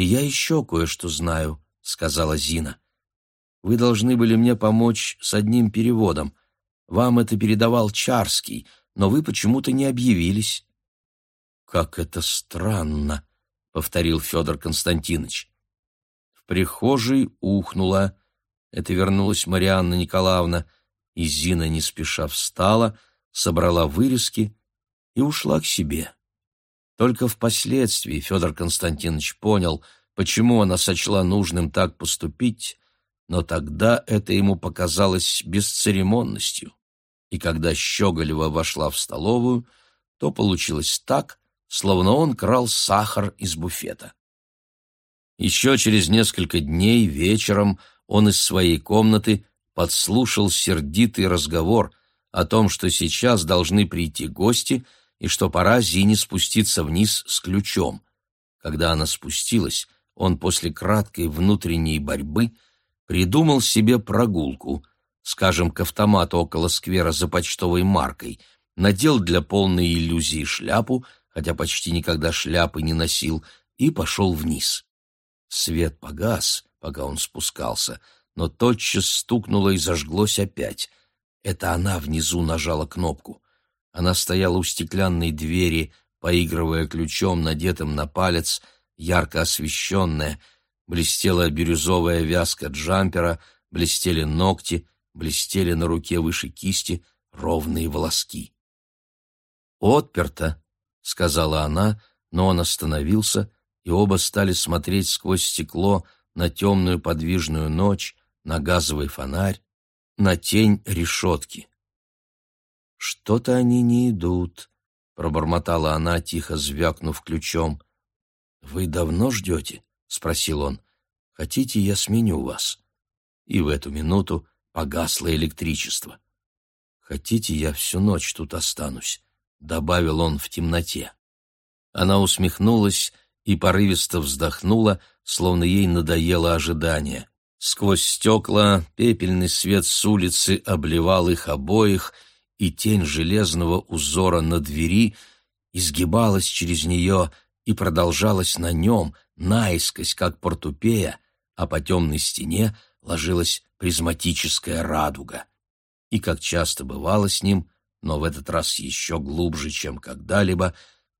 «И я еще кое-что знаю», — сказала Зина. «Вы должны были мне помочь с одним переводом. Вам это передавал Чарский, но вы почему-то не объявились». «Как это странно», — повторил Федор Константинович. В прихожей ухнула. Это вернулась Марианна Николаевна, и Зина не спеша встала, собрала вырезки и ушла к себе. Только впоследствии Федор Константинович понял, почему она сочла нужным так поступить, но тогда это ему показалось бесцеремонностью. И когда Щеголева вошла в столовую, то получилось так, словно он крал сахар из буфета. Еще через несколько дней вечером он из своей комнаты подслушал сердитый разговор о том, что сейчас должны прийти гости — и что пора Зине спуститься вниз с ключом. Когда она спустилась, он после краткой внутренней борьбы придумал себе прогулку, скажем, к автомату около сквера за почтовой маркой, надел для полной иллюзии шляпу, хотя почти никогда шляпы не носил, и пошел вниз. Свет погас, пока он спускался, но тотчас стукнуло и зажглось опять. Это она внизу нажала кнопку. Она стояла у стеклянной двери, поигрывая ключом, надетым на палец, ярко освещенная, блестела бирюзовая вязка джампера, блестели ногти, блестели на руке выше кисти ровные волоски. «Отперто», — сказала она, но он остановился, и оба стали смотреть сквозь стекло на темную подвижную ночь, на газовый фонарь, на тень решетки. «Что-то они не идут», — пробормотала она, тихо звякнув ключом. «Вы давно ждете?» — спросил он. «Хотите, я сменю вас?» И в эту минуту погасло электричество. «Хотите, я всю ночь тут останусь?» — добавил он в темноте. Она усмехнулась и порывисто вздохнула, словно ей надоело ожидание. Сквозь стекла пепельный свет с улицы обливал их обоих — и тень железного узора на двери изгибалась через нее и продолжалась на нем, наискось, как портупея, а по темной стене ложилась призматическая радуга. И, как часто бывало с ним, но в этот раз еще глубже, чем когда-либо,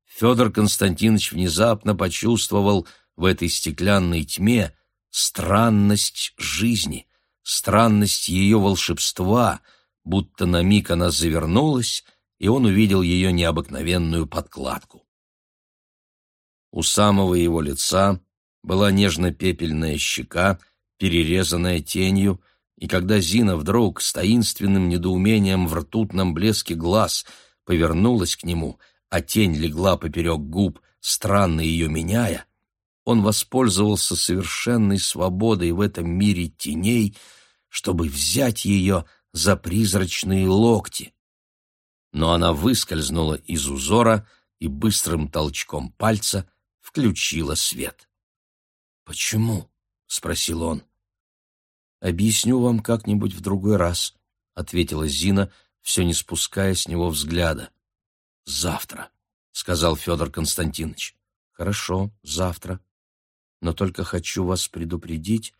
Федор Константинович внезапно почувствовал в этой стеклянной тьме странность жизни, странность ее волшебства — будто на миг она завернулась, и он увидел ее необыкновенную подкладку. У самого его лица была нежно-пепельная щека, перерезанная тенью, и когда Зина вдруг с таинственным недоумением в ртутном блеске глаз повернулась к нему, а тень легла поперек губ, странно ее меняя, он воспользовался совершенной свободой в этом мире теней, чтобы взять ее за призрачные локти. Но она выскользнула из узора и быстрым толчком пальца включила свет. «Почему?» — спросил он. «Объясню вам как-нибудь в другой раз», — ответила Зина, все не спуская с него взгляда. «Завтра», — сказал Федор Константинович. «Хорошо, завтра. Но только хочу вас предупредить,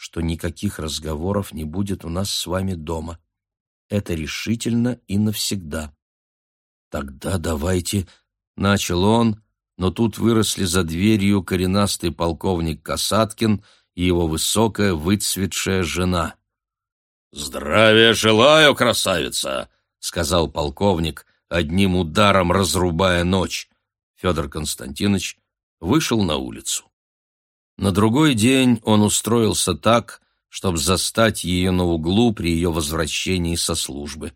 что никаких разговоров не будет у нас с вами дома. Это решительно и навсегда. Тогда давайте, начал он, но тут выросли за дверью коренастый полковник Касаткин и его высокая выцветшая жена. «Здравия желаю, красавица!» — сказал полковник, одним ударом разрубая ночь. Федор Константинович вышел на улицу. На другой день он устроился так, чтобы застать ее на углу при ее возвращении со службы.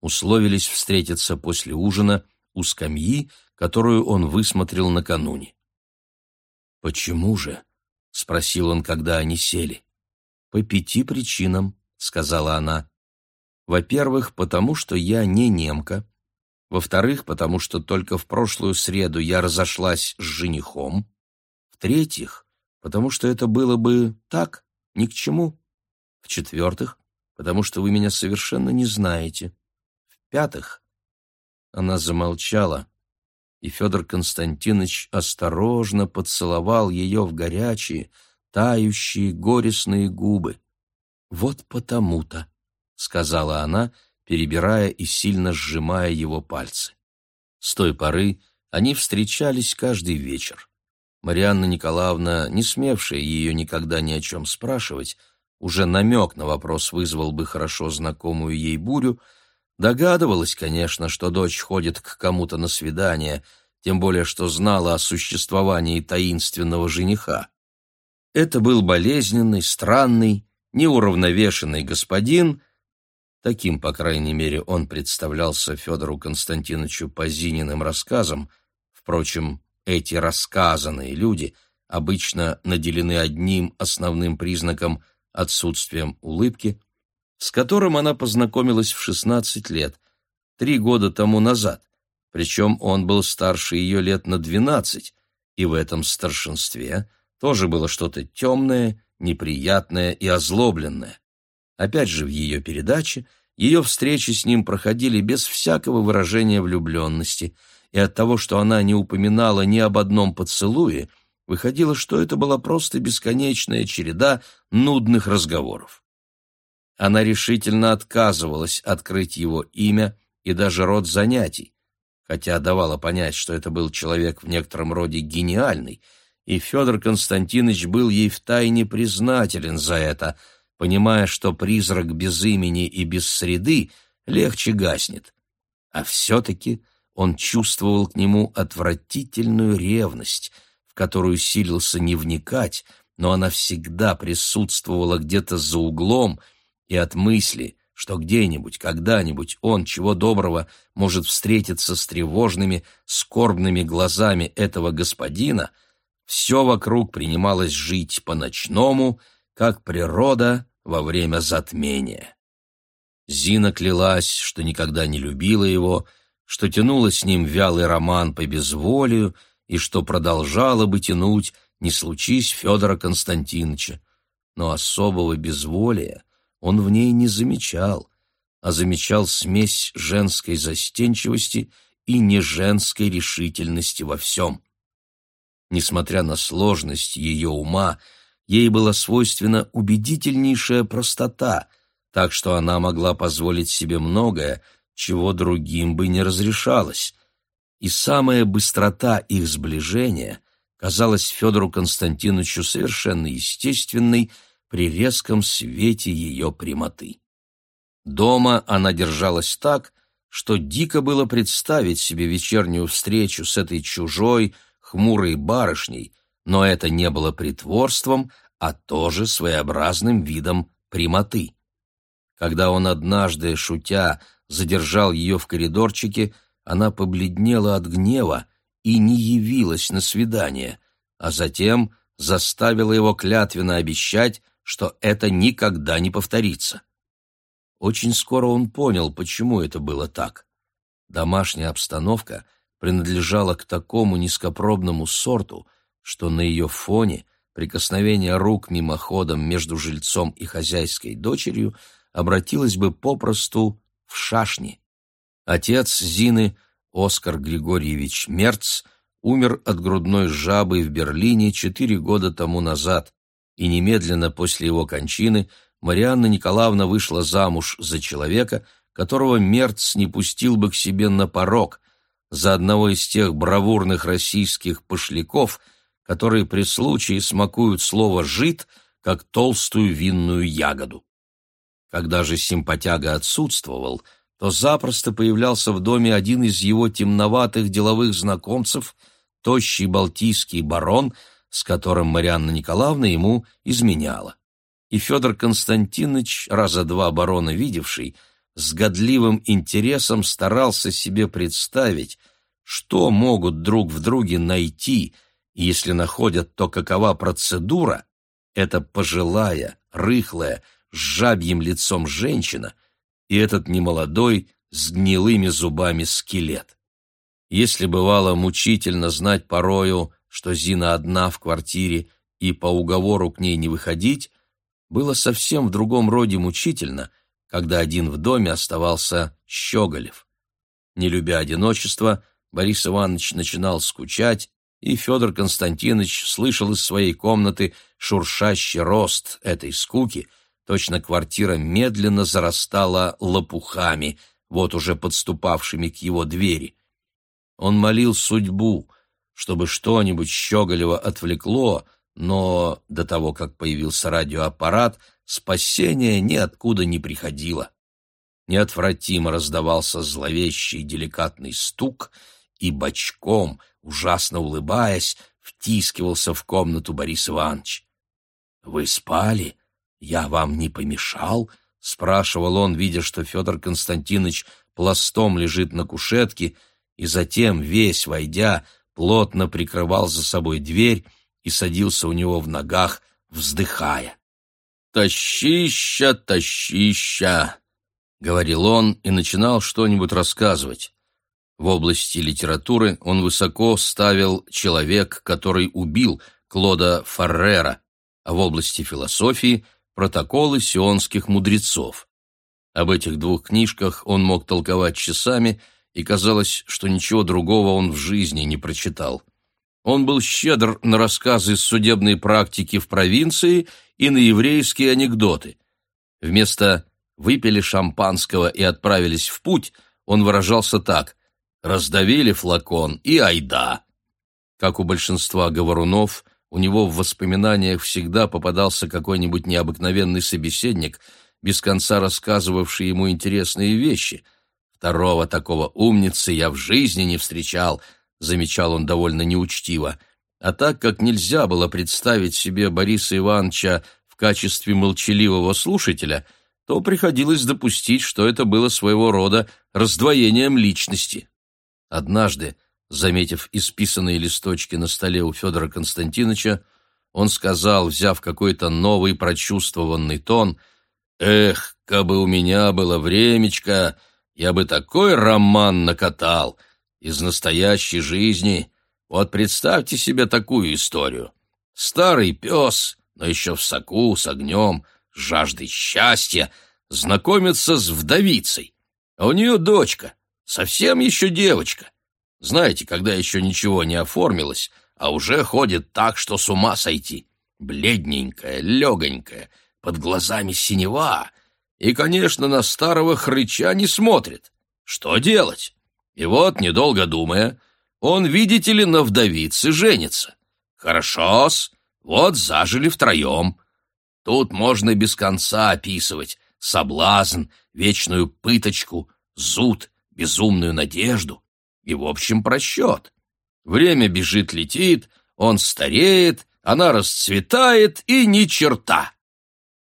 Условились встретиться после ужина у скамьи, которую он высмотрел накануне. «Почему же?» — спросил он, когда они сели. «По пяти причинам», — сказала она. «Во-первых, потому что я не немка. Во-вторых, потому что только в прошлую среду я разошлась с женихом. В-третьих, потому что это было бы так, ни к чему. В-четвертых, потому что вы меня совершенно не знаете. В-пятых, она замолчала, и Федор Константинович осторожно поцеловал ее в горячие, тающие, горестные губы. «Вот потому-то», — сказала она, перебирая и сильно сжимая его пальцы. С той поры они встречались каждый вечер. Марианна Николаевна, не смевшая ее никогда ни о чем спрашивать, уже намек на вопрос вызвал бы хорошо знакомую ей бурю, догадывалась, конечно, что дочь ходит к кому-то на свидание, тем более что знала о существовании таинственного жениха. Это был болезненный, странный, неуравновешенный господин, таким, по крайней мере, он представлялся Федору Константиновичу по Зининым рассказам, впрочем, эти рассказанные люди обычно наделены одним основным признаком отсутствием улыбки, с которым она познакомилась в 16 лет, три года тому назад, причем он был старше ее лет на 12, и в этом старшинстве тоже было что-то темное, неприятное и озлобленное. Опять же, в ее передаче ее встречи с ним проходили без всякого выражения влюбленности, и от того, что она не упоминала ни об одном поцелуе, Выходило, что это была просто бесконечная череда нудных разговоров. Она решительно отказывалась открыть его имя и даже род занятий, хотя давала понять, что это был человек в некотором роде гениальный, и Федор Константинович был ей втайне признателен за это, понимая, что призрак без имени и без среды легче гаснет. А все-таки он чувствовал к нему отвратительную ревность — которую силился не вникать, но она всегда присутствовала где-то за углом, и от мысли, что где-нибудь, когда-нибудь он, чего доброго, может встретиться с тревожными, скорбными глазами этого господина, все вокруг принималось жить по-ночному, как природа во время затмения. Зина клялась, что никогда не любила его, что тянула с ним вялый роман по безволию, и что продолжало бы тянуть, не случись Федора Константиновича. Но особого безволия он в ней не замечал, а замечал смесь женской застенчивости и неженской решительности во всем. Несмотря на сложность ее ума, ей была свойственна убедительнейшая простота, так что она могла позволить себе многое, чего другим бы не разрешалось, и самая быстрота их сближения казалась Федору Константиновичу совершенно естественной при резком свете ее прямоты. Дома она держалась так, что дико было представить себе вечернюю встречу с этой чужой, хмурой барышней, но это не было притворством, а тоже своеобразным видом прямоты. Когда он однажды, шутя, задержал ее в коридорчике, она побледнела от гнева и не явилась на свидание, а затем заставила его клятвенно обещать, что это никогда не повторится. Очень скоро он понял, почему это было так. Домашняя обстановка принадлежала к такому низкопробному сорту, что на ее фоне прикосновение рук мимоходом между жильцом и хозяйской дочерью обратилось бы попросту в шашни. Отец Зины, Оскар Григорьевич Мерц, умер от грудной жабы в Берлине четыре года тому назад, и немедленно после его кончины Марианна Николаевна вышла замуж за человека, которого Мерц не пустил бы к себе на порог, за одного из тех бравурных российских пошляков, которые при случае смакуют слово «жид», как толстую винную ягоду. Когда же симпатяга отсутствовал – то запросто появлялся в доме один из его темноватых деловых знакомцев, тощий балтийский барон, с которым Марианна Николаевна ему изменяла. И Федор Константинович, раза два барона видевший, с годливым интересом старался себе представить, что могут друг в друге найти, и если находят, то какова процедура, эта пожилая, рыхлая, с жабьим лицом женщина — и этот немолодой с гнилыми зубами скелет. Если бывало мучительно знать порою, что Зина одна в квартире и по уговору к ней не выходить, было совсем в другом роде мучительно, когда один в доме оставался Щеголев. Не любя одиночества, Борис Иванович начинал скучать, и Федор Константинович слышал из своей комнаты шуршащий рост этой скуки, точно квартира медленно зарастала лопухами, вот уже подступавшими к его двери. Он молил судьбу, чтобы что-нибудь щеголево отвлекло, но до того, как появился радиоаппарат, спасение ниоткуда не приходило. Неотвратимо раздавался зловещий деликатный стук, и бочком, ужасно улыбаясь, втискивался в комнату Борис Иванович. «Вы спали? Я вам не помешал?» — спрашивал он, видя, что Федор Константинович пластом лежит на кушетке, и затем, весь войдя, плотно прикрывал за собой дверь и садился у него в ногах, вздыхая. «Тащища, тащища!» — говорил он и начинал что-нибудь рассказывать. В области литературы он высоко ставил «Человек, который убил» Клода Фаррера, а в области философии — «Протоколы сионских мудрецов». Об этих двух книжках он мог толковать часами — и казалось, что ничего другого он в жизни не прочитал. Он был щедр на рассказы из судебной практики в провинции и на еврейские анекдоты. Вместо «выпили шампанского и отправились в путь» он выражался так «раздавили флакон и айда». Как у большинства говорунов, у него в воспоминаниях всегда попадался какой-нибудь необыкновенный собеседник, без конца рассказывавший ему интересные вещи – Второго такого умницы я в жизни не встречал, замечал он довольно неучтиво. А так как нельзя было представить себе Бориса Ивановича в качестве молчаливого слушателя, то приходилось допустить, что это было своего рода раздвоением личности. Однажды, заметив исписанные листочки на столе у Федора Константиновича, он сказал, взяв какой-то новый прочувствованный тон, «Эх, кабы у меня было времечко, я бы такой роман накатал из настоящей жизни. Вот представьте себе такую историю. Старый пес, но еще в соку, с огнем, с жаждой счастья, знакомится с вдовицей. А у нее дочка, совсем еще девочка. Знаете, когда еще ничего не оформилось, а уже ходит так, что с ума сойти. Бледненькая, легонькая, под глазами синева, и, конечно, на старого хрыча не смотрит. Что делать? И вот, недолго думая, он, видите ли, на вдовице женится. Хорошо-с, вот зажили втроем. Тут можно без конца описывать соблазн, вечную пыточку, зуд, безумную надежду и, в общем, просчет. Время бежит-летит, он стареет, она расцветает и ни черта.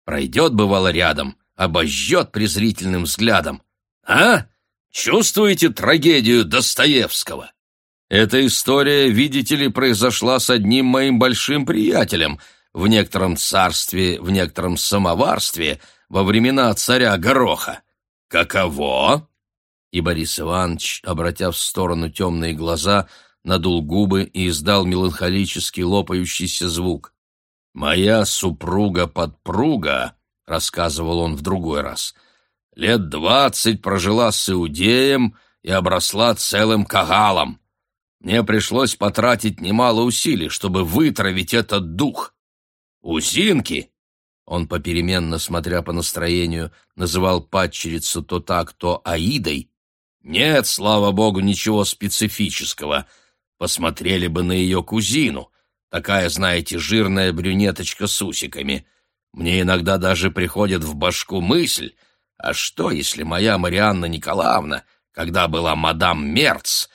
Пройдет, бывало, рядом, обожжет презрительным взглядом. «А? Чувствуете трагедию Достоевского?» Эта история, видите ли, произошла с одним моим большим приятелем в некотором царстве, в некотором самоварстве во времена царя Гороха. Каково? И Борис Иванович, обратя в сторону темные глаза, надул губы и издал меланхолический лопающийся звук. «Моя супруга-подпруга рассказывал он в другой раз, лет двадцать прожила с иудеем и обросла целым кагалом. Мне пришлось потратить немало усилий, чтобы вытравить этот дух. У Зинки, он попеременно, смотря по настроению, называл падчерицу то так, то Аидой, нет, слава богу, ничего специфического. Посмотрели бы на ее кузину, такая, знаете, жирная брюнеточка с усиками — мне иногда даже приходит в башку мысль, а что, если моя Марианна Николаевна, когда была мадам Мерц,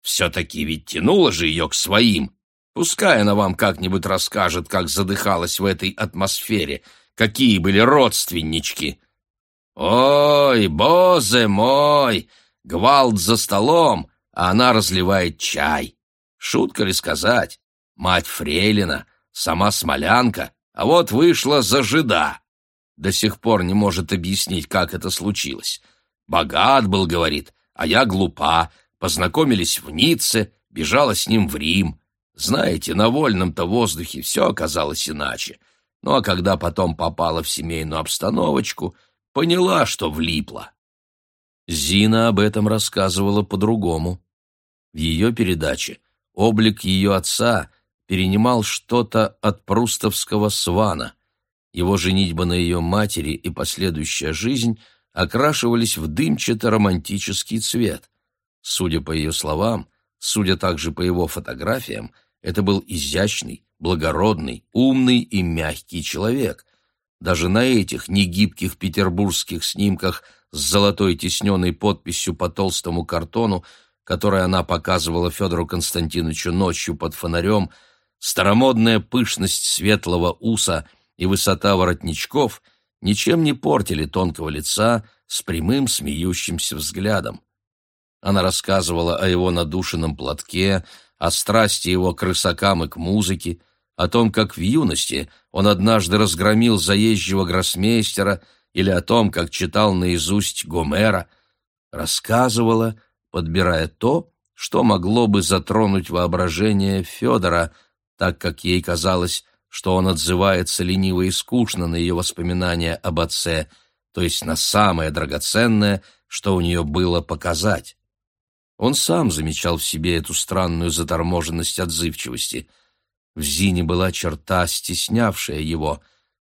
все-таки ведь тянула же ее к своим? Пускай она вам как-нибудь расскажет, как задыхалась в этой атмосфере, какие были родственнички. Ой, бозе мой, гвалт за столом, а она разливает чай. Шутка ли сказать? Мать Фрейлина, сама смолянка, а вот вышла за жида. До сих пор не может объяснить, как это случилось. Богат был, говорит, а я глупа. Познакомились в Ницце, бежала с ним в Рим. Знаете, на вольном-то воздухе все оказалось иначе. Ну а когда потом попала в семейную обстановочку, поняла, что влипла. Зина об этом рассказывала по-другому. В ее передаче облик ее отца перенимал что-то от прустовского свана. Его женитьба на ее матери и последующая жизнь окрашивались в дымчато-романтический цвет. Судя по ее словам, судя также по его фотографиям, это был изящный, благородный, умный и мягкий человек. Даже на этих негибких петербургских снимках с золотой тисненной подписью по толстому картону, который она показывала Федору Константиновичу ночью под фонарем, старомодная пышность светлого уса и высота воротничков ничем не портили тонкого лица с прямым смеющимся взглядом. Она рассказывала о его надушенном платке, о страсти его к рысакам и к музыке, о том, как в юности он однажды разгромил заезжего гроссмейстера или о том, как читал наизусть Гомера, рассказывала, подбирая то, что могло бы затронуть воображение Федора, так как ей казалось, что он отзывается лениво и скучно на ее воспоминания об отце, то есть на самое драгоценное, что у нее было показать. Он сам замечал в себе эту странную заторможенность отзывчивости. В Зине была черта, стеснявшая его.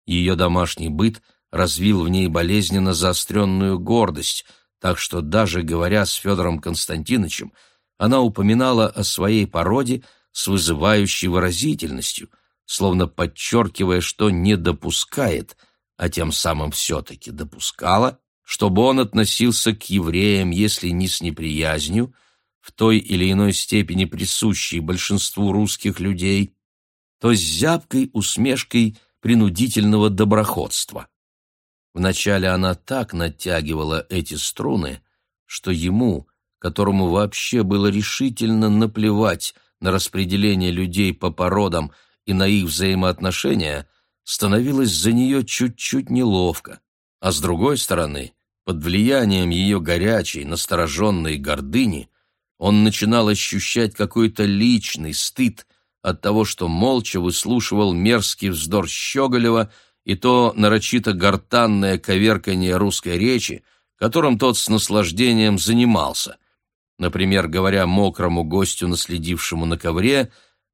Ее домашний быт развил в ней болезненно заостренную гордость, так что даже говоря с Федором Константиновичем, она упоминала о своей породе с вызывающей выразительностью, словно подчеркивая, что не допускает, а тем самым все-таки допускала, чтобы он относился к евреям, если не с неприязнью, в той или иной степени присущей большинству русских людей, то с зябкой усмешкой принудительного доброходства. Вначале она так натягивала эти струны, что ему, которому вообще было решительно наплевать на распределение людей по породам и на их взаимоотношения, становилось за нее чуть-чуть неловко. А с другой стороны, под влиянием ее горячей, настороженной гордыни, он начинал ощущать какой-то личный стыд от того, что молча выслушивал мерзкий вздор Щеголева и то нарочито гортанное коверканье русской речи, которым тот с наслаждением занимался. Например, говоря мокрому гостю, наследившему на ковре,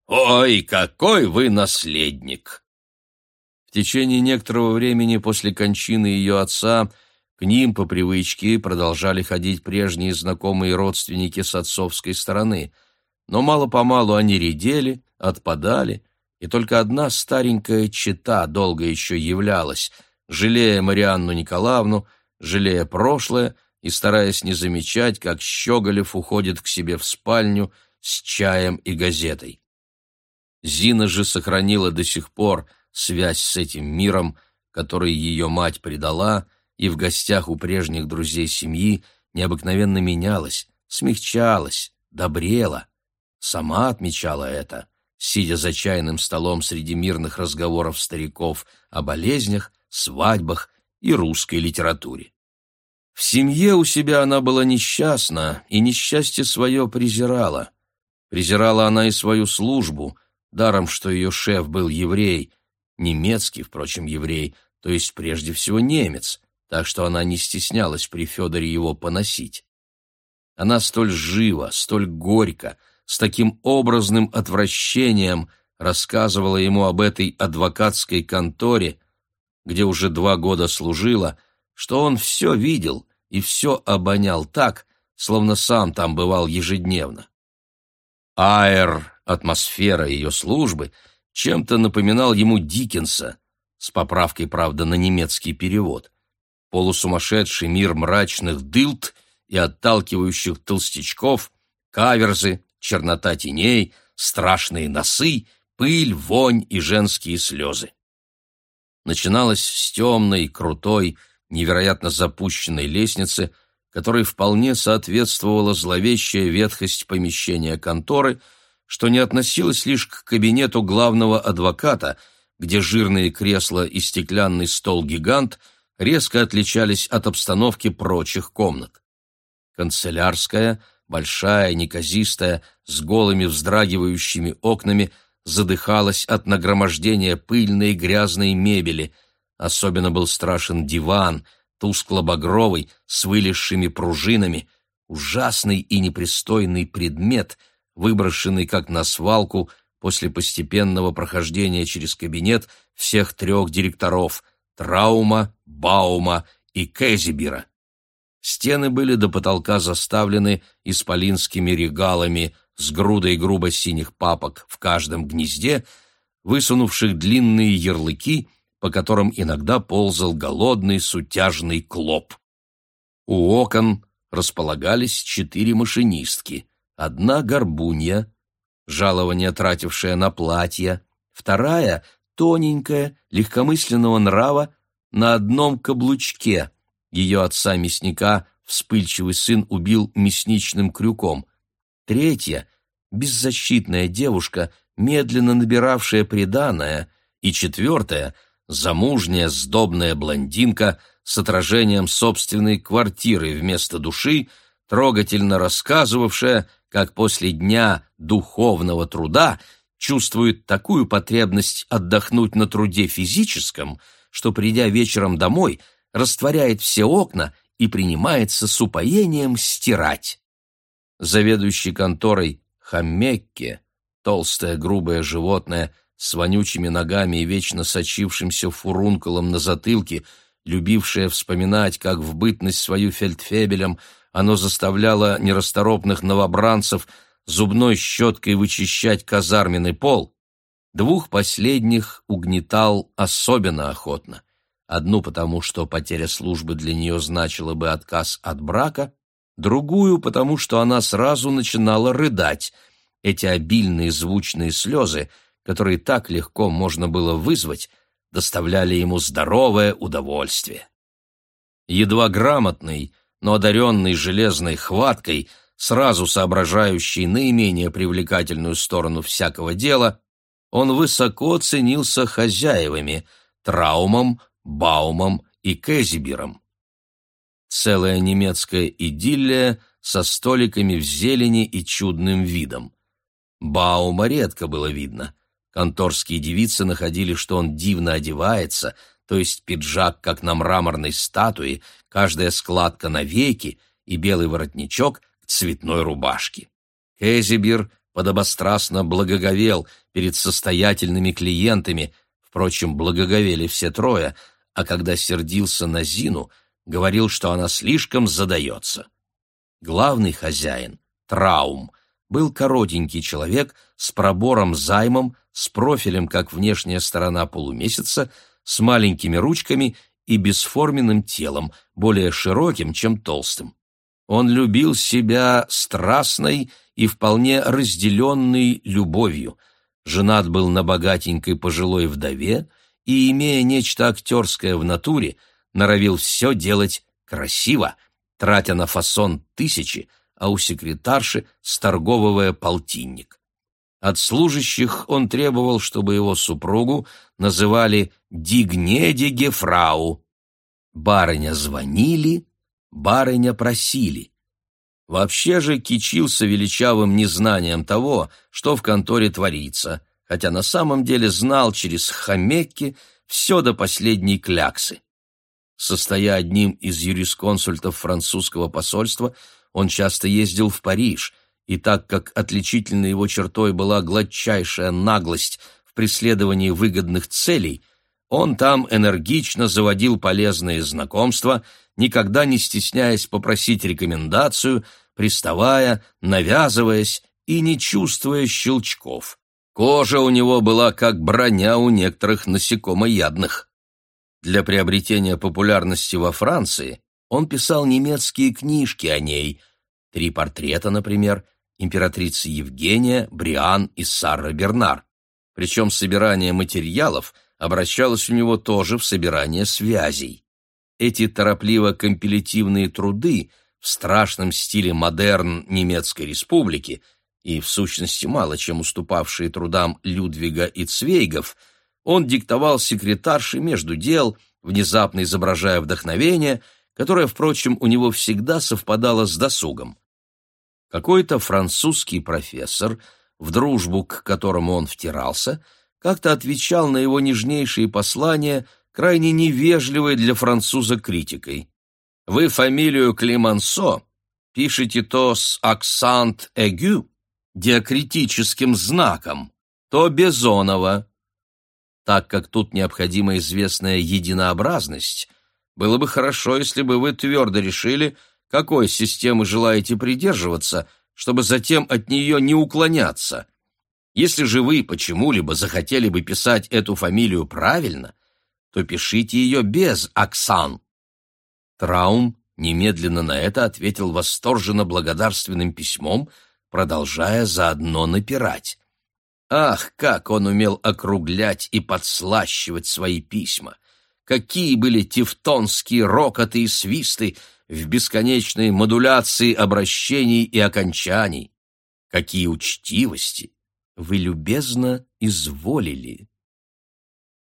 «Ой, какой вы наследник!» В течение некоторого времени после кончины ее отца к ним по привычке продолжали ходить прежние знакомые родственники с отцовской стороны, но мало-помалу они редели, отпадали, и только одна старенькая чета долго еще являлась, жалея Марианну Николаевну, жалея прошлое и стараясь не замечать, как Щеголев уходит к себе в спальню с чаем и газетой. Зина же сохранила до сих пор связь с этим миром, который ее мать предала, и в гостях у прежних друзей семьи необыкновенно менялась, смягчалась, добрела. Сама отмечала это сидя за чайным столом среди мирных разговоров стариков о болезнях, свадьбах и русской литературе. В семье у себя она была несчастна и несчастье свое презирала. Презирала она и свою службу, даром, что ее шеф был еврей, немецкий, впрочем, еврей, то есть прежде всего немец, так что она не стеснялась при Федоре его поносить. Она столь живо, столь горько, с таким образным отвращением рассказывала ему об этой адвокатской конторе, где уже два года служила, что он все видел и все обонял так, словно сам там бывал ежедневно. Аэр, атмосфера ее службы, чем-то напоминал ему Диккенса, с поправкой, правда, на немецкий перевод. Полусумасшедший мир мрачных дылд и отталкивающих толстячков, каверзы, чернота теней, страшные носы, пыль, вонь и женские слезы. Начиналось с темной, крутой, невероятно запущенной лестницы, которой вполне соответствовала зловещая ветхость помещения конторы, что не относилось лишь к кабинету главного адвоката, где жирные кресла и стеклянный стол-гигант резко отличались от обстановки прочих комнат. Канцелярская — большая, неказистая, с голыми вздрагивающими окнами, задыхалась от нагромождения пыльной грязной мебели. Особенно был страшен диван, тускло-багровый, с вылезшими пружинами, ужасный и непристойный предмет, выброшенный как на свалку после постепенного прохождения через кабинет всех трех директоров – Траума, Баума и Кезибера. Стены были до потолка заставлены исполинскими регалами с грудой грубо синих папок в каждом гнезде, высунувших длинные ярлыки, по которым иногда ползал голодный сутяжный клоп. У окон располагались четыре машинистки, одна горбунья, жалование тратившая на платье, вторая — тоненькая, легкомысленного нрава, на одном каблучке. Ее отца-мясника вспыльчивый сын убил мясничным крюком. Третья — беззащитная девушка, медленно набиравшая приданое. И четвертая — замужняя сдобная блондинка с отражением собственной квартиры вместо души, трогательно рассказывавшая — как после дня духовного труда чувствует такую потребность отдохнуть на труде физическом, что, придя вечером домой, растворяет все окна и принимается с упоением стирать. Заведующий конторой Хаммекке, толстое грубое животное с вонючими ногами и вечно сочившимся фурункулом на затылке, любившее вспоминать, как в бытность свою фельдфебелем – оно заставляло нерасторопных новобранцев зубной щеткой вычищать казарменный пол. Двух последних угнетал особенно охотно. Одну потому, что потеря службы для нее значила бы отказ от брака, другую потому, что она сразу начинала рыдать. Эти обильные звучные слезы, которые так легко можно было вызвать, доставляли ему здоровое удовольствие. Едва грамотный, но одаренный железной хваткой, сразу соображающий наименее привлекательную сторону всякого дела, он высоко ценился хозяевами – Траумом, Баумом и Кезибером. Целая немецкая идиллия со столиками в зелени и чудным видом. Баума редко было видно. Конторские девицы находили, что он дивно одевается – то есть пиджак, как на мраморной статуе, каждая складка на веке и белый воротничок к цветной рубашке. Хезибир подобострастно благоговел перед состоятельными клиентами, впрочем, благоговели все трое, а когда сердился на Зину, говорил, что она слишком задается. Главный хозяин, Траум, был коротенький человек с пробором-займом, с профилем, как внешняя сторона полумесяца, с маленькими ручками и бесформенным телом, более широким, чем толстым. Он любил себя страстной и вполне разделенной любовью. Женат был на богатенькой пожилой вдове и, имея нечто актерское в натуре, норовил все делать красиво, тратя на фасон тысячи, а у секретарши сторговывая полтинник. От служащих он требовал, чтобы его супругу называли «дигнедиге фрау». Барыня звонили, барыня просили. Вообще же кичился величавым незнанием того, что в конторе творится, хотя на самом деле знал через хамекки все до последней кляксы. Состоя одним из юрисконсультов французского посольства, он часто ездил в Париж – и так как отличительной его чертой была гладчайшая наглость в преследовании выгодных целей, он там энергично заводил полезные знакомства, никогда не стесняясь попросить рекомендацию, приставая, навязываясь и не чувствуя щелчков. Кожа у него была как броня у некоторых насекомоядных. Для приобретения популярности во Франции он писал немецкие книжки о ней, три портрета, например, императрицы Евгения, Бриан и Сара Бернар. Причем собирание материалов обращалось у него тоже в собирание связей. Эти торопливо-компилятивные труды в страшном стиле модерн немецкой республики и, в сущности, мало чем уступавшие трудам Людвига и Цвейгов, он диктовал секретарше между дел, внезапно изображая вдохновение, которое, впрочем, у него всегда совпадало с досугом. Какой-то французский профессор, в дружбу к которому он втирался, как-то отвечал на его нежнейшие послания крайне невежливой для француза критикой. «Вы фамилию Климансо пишете то с акцент эгю, диакритическим знаком, то Безонова. Так как тут необходима известная единообразность, было бы хорошо, если бы вы твердо решили, какой системы желаете придерживаться, чтобы затем от нее не уклоняться. Если же вы почему-либо захотели бы писать эту фамилию правильно, то пишите ее без Оксан. Траум немедленно на это ответил восторженно благодарственным письмом, продолжая заодно напирать. Ах, как он умел округлять и подслащивать свои письма! Какие были тевтонские рокоты и свисты в бесконечной модуляции обращений и окончаний! Какие учтивости! Вы любезно изволили.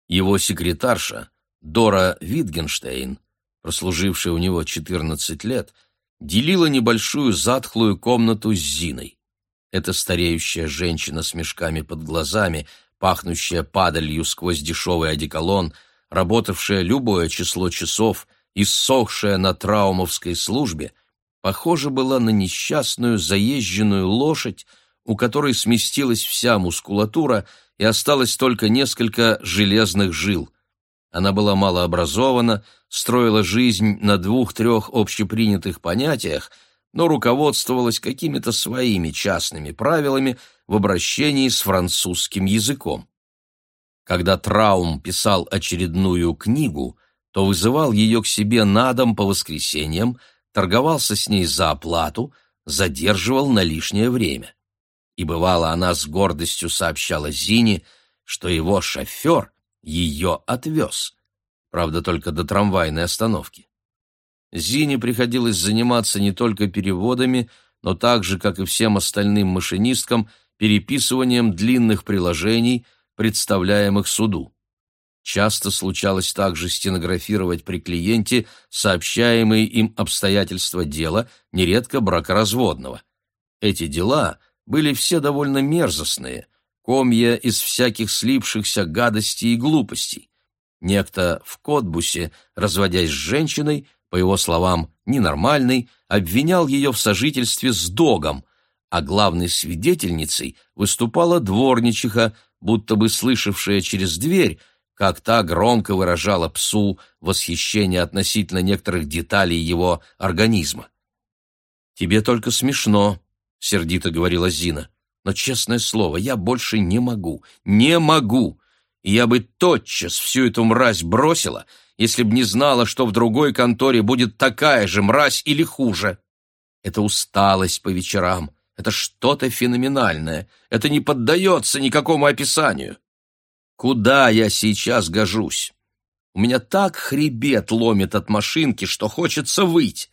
Его секретарша, Дора Витгенштейн, прослужившая у него 14 лет, делила небольшую затхлую комнату с Зиной. Эта стареющая женщина с мешками под глазами, пахнущая падалью сквозь дешевый одеколон, работавшая любое число часов и ссохшая на траумовской службе, похожа была на несчастную заезженную лошадь, у которой сместилась вся мускулатура и осталось только несколько железных жил. Она была малообразована, строила жизнь на двух-трех общепринятых понятиях, но руководствовалась какими-то своими частными правилами в обращении с французским языком. Когда Траум писал очередную книгу, то вызывал ее к себе на дом по воскресеньям, торговался с ней за оплату, задерживал на лишнее время и бывало она с гордостью сообщала Зине, что его шофер ее отвез, правда, только до трамвайной остановки. Зине приходилось заниматься не только переводами, но также, как и всем остальным машинисткам, переписыванием длинных приложений, представляемых суду. Часто случалось также стенографировать при клиенте сообщаемые им обстоятельства дела, нередко бракоразводного. Эти дела были все довольно мерзостные, комья из всяких слипшихся гадостей и глупостей. Некто в Котбусе, разводясь с женщиной, по его словам, ненормальной, обвинял ее в сожительстве с догом, а главной свидетельницей выступала дворничиха, будто бы слышавшая через дверь, как та громко выражала псу восхищение относительно некоторых деталей его организма. «Тебе только смешно», — сердито говорила Зина. «Но, честное слово, я больше не могу, не могу! И я бы тотчас всю эту мразь бросила, если б не знала, что в другой конторе будет такая же мразь или хуже. Это усталость по вечерам, это что-то феноменальное, это не поддается никакому описанию. Куда я сейчас гожусь? У меня так хребет ломит от машинки, что хочется выть.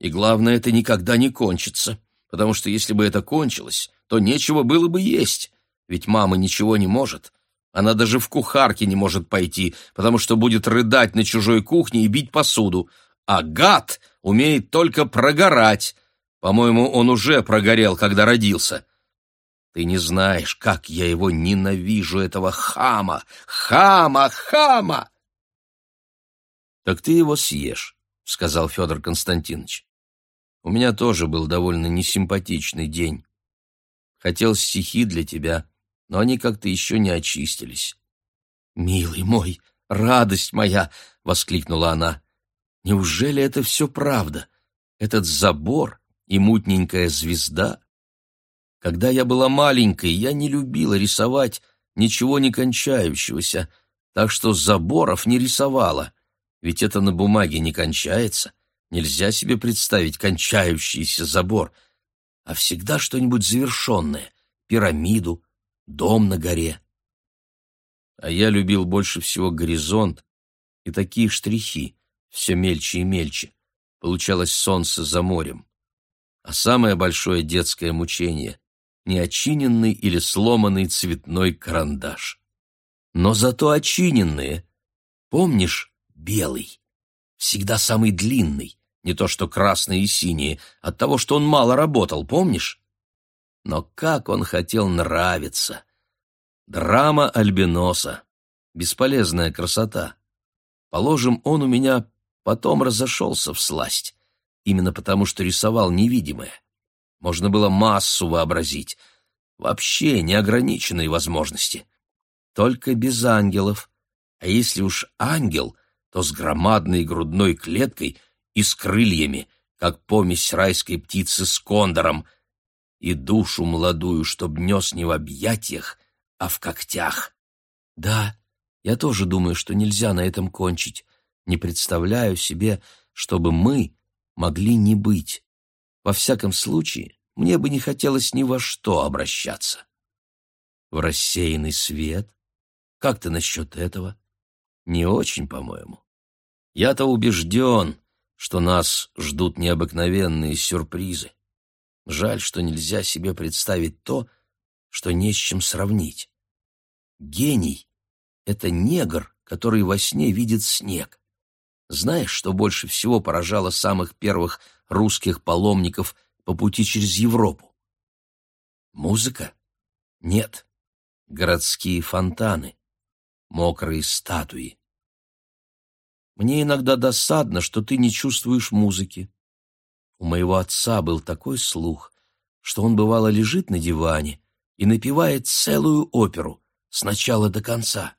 И главное, это никогда не кончится потому что если бы это кончилось, то нечего было бы есть, ведь мама ничего не может. Она даже в кухарке не может пойти, потому что будет рыдать на чужой кухне и бить посуду. А гад умеет только прогорать. По-моему, он уже прогорел, когда родился. Ты не знаешь, как я его ненавижу, этого хама! Хама! Хама! Так ты его съешь, — сказал Федор Константинович. У меня тоже был довольно несимпатичный день. Хотел стихи для тебя, но они как-то еще не очистились. «Милый мой, радость моя!» — воскликнула она. «Неужели это все правда? Этот забор и мутненькая звезда? Когда я была маленькой, я не любила рисовать ничего не кончающегося, так что заборов не рисовала, ведь это на бумаге не кончается». Нельзя себе представить кончающийся забор, а всегда что-нибудь завершенное — пирамиду, дом на горе. А я любил больше всего горизонт и такие штрихи, все мельче и мельче. Получалось солнце за морем. А самое большое детское мучение — неочиненный или сломанный цветной карандаш. Но зато очиненные. Помнишь, белый, всегда самый длинный, не то что красные и синие, от того, что он мало работал, помнишь? Но как он хотел нравиться! Драма Альбиноса. Бесполезная красота. Положим, он у меня потом разошелся в сласть. именно потому, что рисовал невидимое. Можно было массу вообразить. Вообще неограниченные возможности. Только без ангелов. А если уж ангел, то с громадной грудной клеткой и с крыльями, как помесь райской птицы с кондором, и душу молодую, чтоб нес не в объятиях, а в когтях. Да, я тоже думаю, что нельзя на этом кончить. Не представляю себе, чтобы мы могли не быть. Во всяком случае, мне бы не хотелось ни во что обращаться. В рассеянный свет? Как ты насчет этого? Не очень, по-моему. Я-то убежден, что нас ждут необыкновенные сюрпризы. Жаль, что нельзя себе представить то, что не с чем сравнить. Гений — это негр, который во сне видит снег. Знаешь, что больше всего поражало самых первых русских паломников по пути через Европу? Музыка? Нет. Городские фонтаны. Мокрые статуи. Мне иногда досадно, что ты не чувствуешь музыки. У моего отца был такой слух, что он бывало лежит на диване и напевает целую оперу с начала до конца.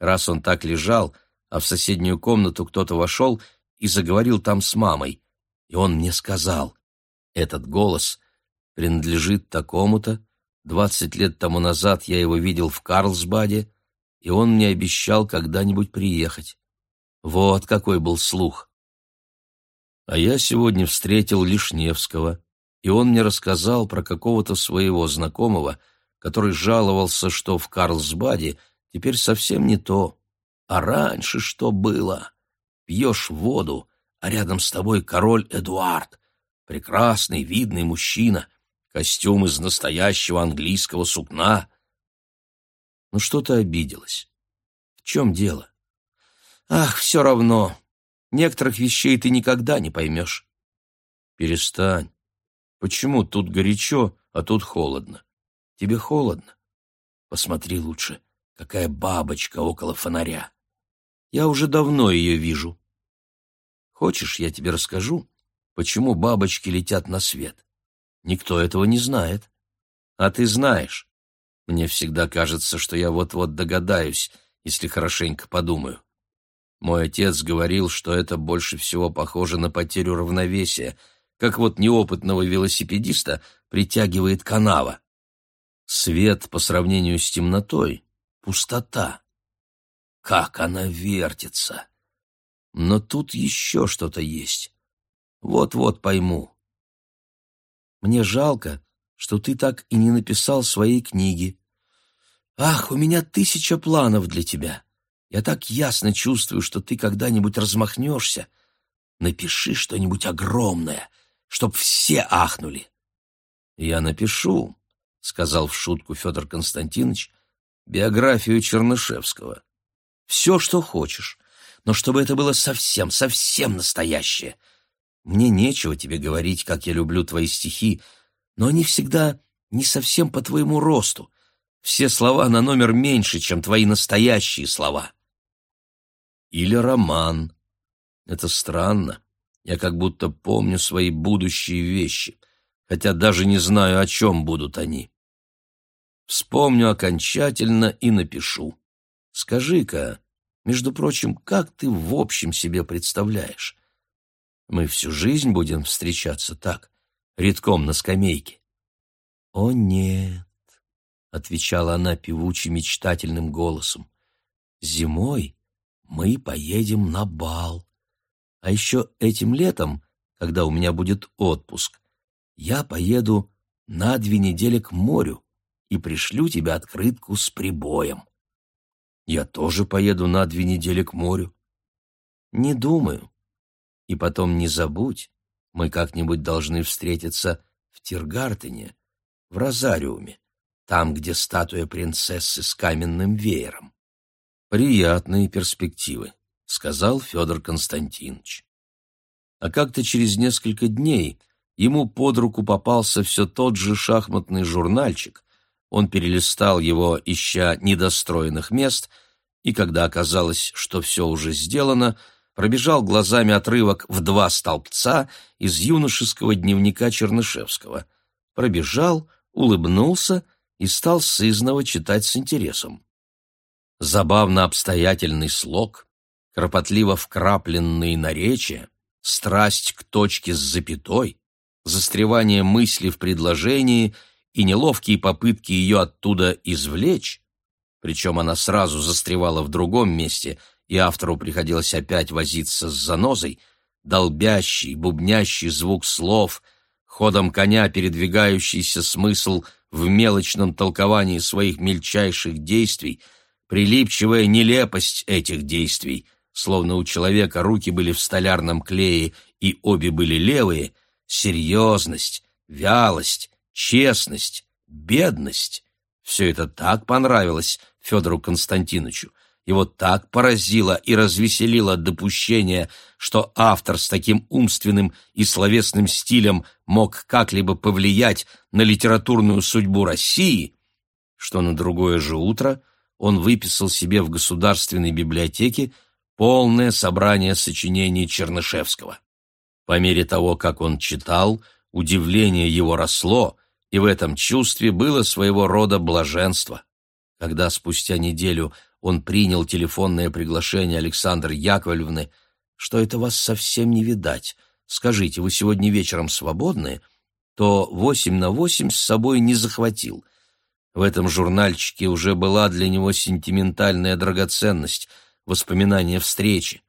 Раз он так лежал, а в соседнюю комнату кто-то вошел и заговорил там с мамой, и он мне сказал, этот голос принадлежит такому-то, двадцать лет тому назад я его видел в Карлсбаде, и он мне обещал когда-нибудь приехать. Вот какой был слух. А я сегодня встретил Лишневского, и он мне рассказал про какого-то своего знакомого, который жаловался, что в Карлсбаде теперь совсем не то. А раньше что было? Пьешь воду, а рядом с тобой король Эдуард, прекрасный, видный мужчина, костюм из настоящего английского сукна. Ну что ты обиделась? В чем дело? Ах, все равно. Некоторых вещей ты никогда не поймешь. Перестань. Почему тут горячо, а тут холодно? Тебе холодно? Посмотри лучше, какая бабочка около фонаря. Я уже давно ее вижу. Хочешь, я тебе расскажу, почему бабочки летят на свет? Никто этого не знает. А ты знаешь. Мне всегда кажется, что я вот-вот догадаюсь, если хорошенько подумаю. Мой отец говорил, что это больше всего похоже на потерю равновесия, как вот неопытного велосипедиста притягивает канава. Свет по сравнению с темнотой — пустота. Как она вертится! Но тут еще что-то есть. Вот-вот пойму. Мне жалко, что ты так и не написал своей книги. Ах, у меня тысяча планов для тебя. Я так ясно чувствую, что ты когда-нибудь размахнешься. Напиши что-нибудь огромное, чтоб все ахнули. Я напишу, — сказал в шутку Федор Константинович, — биографию Чернышевского. Все, что хочешь, но чтобы это было совсем, совсем настоящее. Мне нечего тебе говорить, как я люблю твои стихи, но они всегда не совсем по твоему росту. Все слова на номер меньше, чем твои настоящие слова. Или роман. Это странно. Я как будто помню свои будущие вещи, хотя даже не знаю, о чем будут они. Вспомню окончательно и напишу. Скажи-ка, между прочим, как ты в общем себе представляешь? Мы всю жизнь будем встречаться так, редком на скамейке. О нет, отвечала она певучим мечтательным голосом. Зимой мы поедем на бал. А еще этим летом, когда у меня будет отпуск, я поеду на две недели к морю и пришлю тебе открытку с прибоем. Я тоже поеду на две недели к морю. Не думаю. И потом не забудь, мы как-нибудь должны встретиться в Тиргартене, в Розариуме, там, где статуя принцессы с каменным веером. Приятные перспективы, сказал Федор Константинович. А как-то через несколько дней ему под руку попался все тот же шахматный журнальчик, он перелистал его, ища недостроенных мест, и когда оказалось, что все уже сделано, пробежал глазами отрывок в два столбца из юношеского дневника Чернышевского. Пробежал, улыбнулся и стал сызново читать с интересом. Забавно обстоятельный слог, кропотливо вкрапленные наречия, страсть к точке с запятой, застревание мысли в предложении и неловкие попытки ее оттуда извлечь, причем она сразу застревала в другом месте, и автору приходилось опять возиться с занозой, долбящий, бубнящий звук слов, ходом коня передвигающийся смысл в мелочном толковании своих мельчайших действий, прилипчивая нелепость этих действий, словно у человека руки были в столярном клее и обе были левые, серьезность, вялость, честность, бедность — все это так понравилось Федору Константиновичу, его так поразило и развеселило допущение, что автор с таким умственным и словесным стилем мог как-либо повлиять на литературную судьбу России, что на другое же утро он выписал себе в Государственной библиотеке полное собрание сочинений Чернышевского. По мере того, как он читал, удивление его росло, и в этом чувстве было своего рода блаженство. Когда спустя неделю он принял телефонное приглашение Александры Яковлевны, что это вас совсем не видать. Скажите, вы сегодня вечером свободны? То восемь на восемь с собой не захватил. В этом журнальчике уже была для него сентиментальная драгоценность, воспоминания встречи.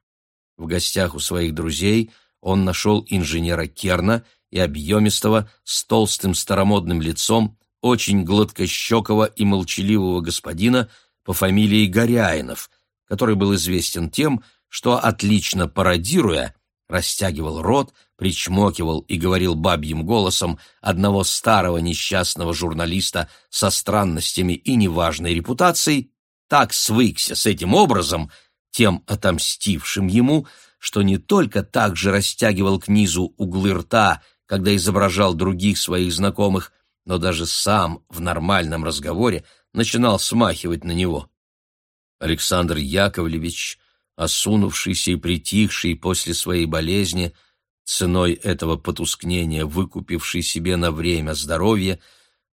В гостях у своих друзей он нашел инженера Керна и объемистого, с толстым старомодным лицом, очень гладкощекого и молчаливого господина по фамилии Горяинов, который был известен тем, что, отлично пародируя, растягивал рот, причмокивал и говорил бабьим голосом одного старого несчастного журналиста со странностями и неважной репутацией, так свыкся с этим образом, тем отомстившим ему, что не только так же растягивал к низу углы рта, когда изображал других своих знакомых, но даже сам в нормальном разговоре начинал смахивать на него. Александр Яковлевич, осунувшийся и притихший после своей болезни, ценой этого потускнения выкупивший себе на время здоровье,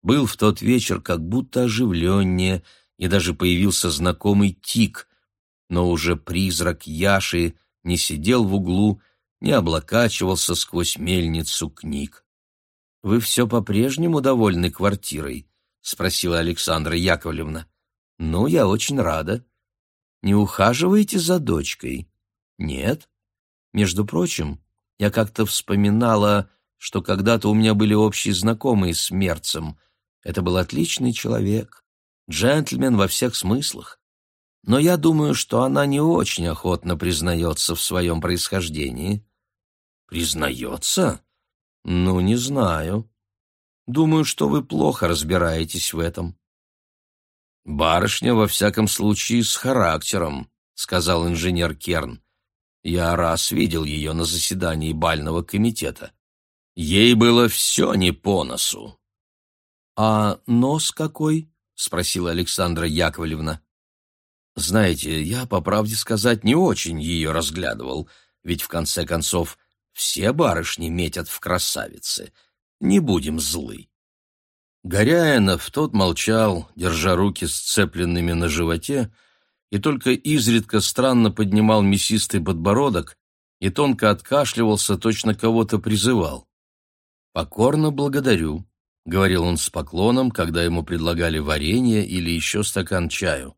был в тот вечер как будто оживленнее, и даже появился знакомый тик, но уже призрак Яши не сидел в углу, не облокачивался сквозь мельницу книг. «Вы все по-прежнему довольны квартирой?» — спросила Александра Яковлевна. «Ну, я очень рада. Не ухаживаете за дочкой?» «Нет. Между прочим, я как-то вспоминала, что когда-то у меня были общие знакомые с Мерцем. Это был отличный человек, джентльмен во всех смыслах. Но я думаю, что она не очень охотно признается в своем происхождении». «Признается?» «Ну, не знаю. Думаю, что вы плохо разбираетесь в этом». «Барышня, во всяком случае, с характером», — сказал инженер Керн. «Я раз видел ее на заседании бального комитета. Ей было все не по носу». «А нос какой?» — спросила Александра Яковлевна. «Знаете, я, по правде сказать, не очень ее разглядывал, ведь, в конце концов, все барышни метят в красавицы. Не будем злы. Горяинов тот молчал, держа руки сцепленными на животе, и только изредка странно поднимал мясистый подбородок и тонко откашливался, точно кого-то призывал. «Покорно благодарю», — говорил он с поклоном, когда ему предлагали варенье или еще стакан чаю.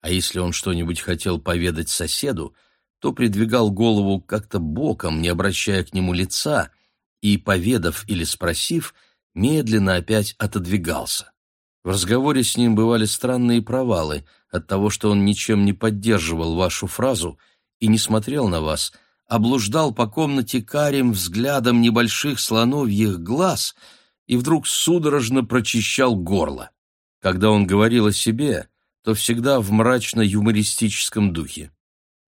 А если он что-нибудь хотел поведать соседу, то придвигал голову как-то боком, не обращая к нему лица, и, поведав или спросив, медленно опять отодвигался. В разговоре с ним бывали странные провалы от того, что он ничем не поддерживал вашу фразу и не смотрел на вас, облуждал по комнате карим взглядом небольших слоновьих глаз и вдруг судорожно прочищал горло. Когда он говорил о себе, то всегда в мрачно-юмористическом духе.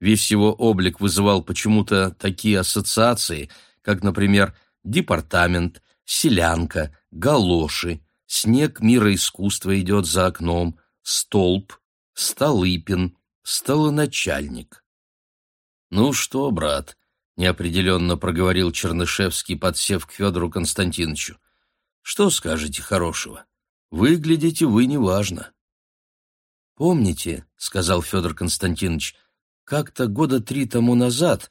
Весь его облик вызывал почему-то такие ассоциации, как, например, департамент, селянка, галоши, снег мира искусства идет за окном, столб, Столыпин, столоначальник. «Ну что, брат?» — неопределенно проговорил Чернышевский, подсев к Федору Константиновичу. «Что скажете хорошего? Выглядите вы неважно». «Помните, — сказал Федор Константинович, — как-то года три тому назад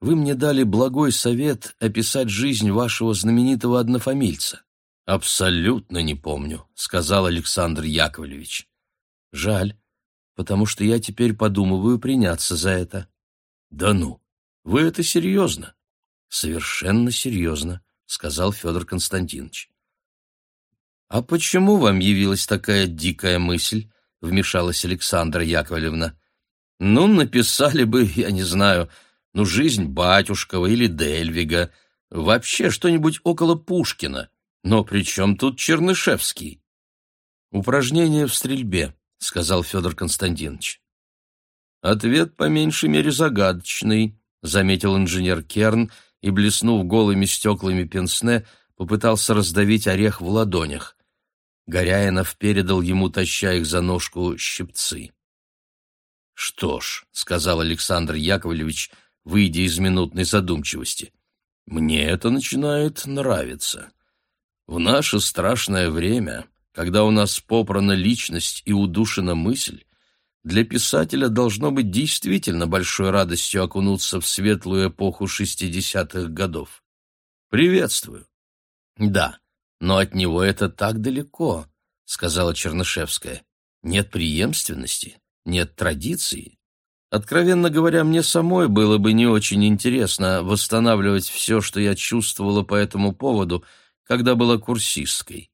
вы мне дали благой совет описать жизнь вашего знаменитого однофамильца». «Абсолютно не помню», — сказал Александр Яковлевич. «Жаль, потому что я теперь подумываю приняться за это». «Да ну! Вы это серьезно?» «Совершенно серьезно», — сказал Федор Константинович. «А почему вам явилась такая дикая мысль?» — вмешалась Александра Яковлевна. «Ну, написали бы, я не знаю, ну, жизнь Батюшкова или Дельвига, вообще что-нибудь около Пушкина. Но при чем тут Чернышевский?» «Упражнение в стрельбе», — сказал Федор Константинович. «Ответ по меньшей мере загадочный», — заметил инженер Керн и, блеснув голыми стеклами пенсне, попытался раздавить орех в ладонях. Горяинов передал ему, таща их за ножку, щипцы. «Что ж», — сказал Александр Яковлевич, выйдя из минутной задумчивости, — «мне это начинает нравиться. В наше страшное время, когда у нас попрана личность и удушена мысль, для писателя должно быть действительно большой радостью окунуться в светлую эпоху шестидесятых годов. Приветствую. Да, но от него это так далеко, сказала Чернышевская. Нет преемственности, нет традиции. Откровенно говоря, мне самой было бы не очень интересно восстанавливать все, что я чувствовала по этому поводу, когда была курсисткой.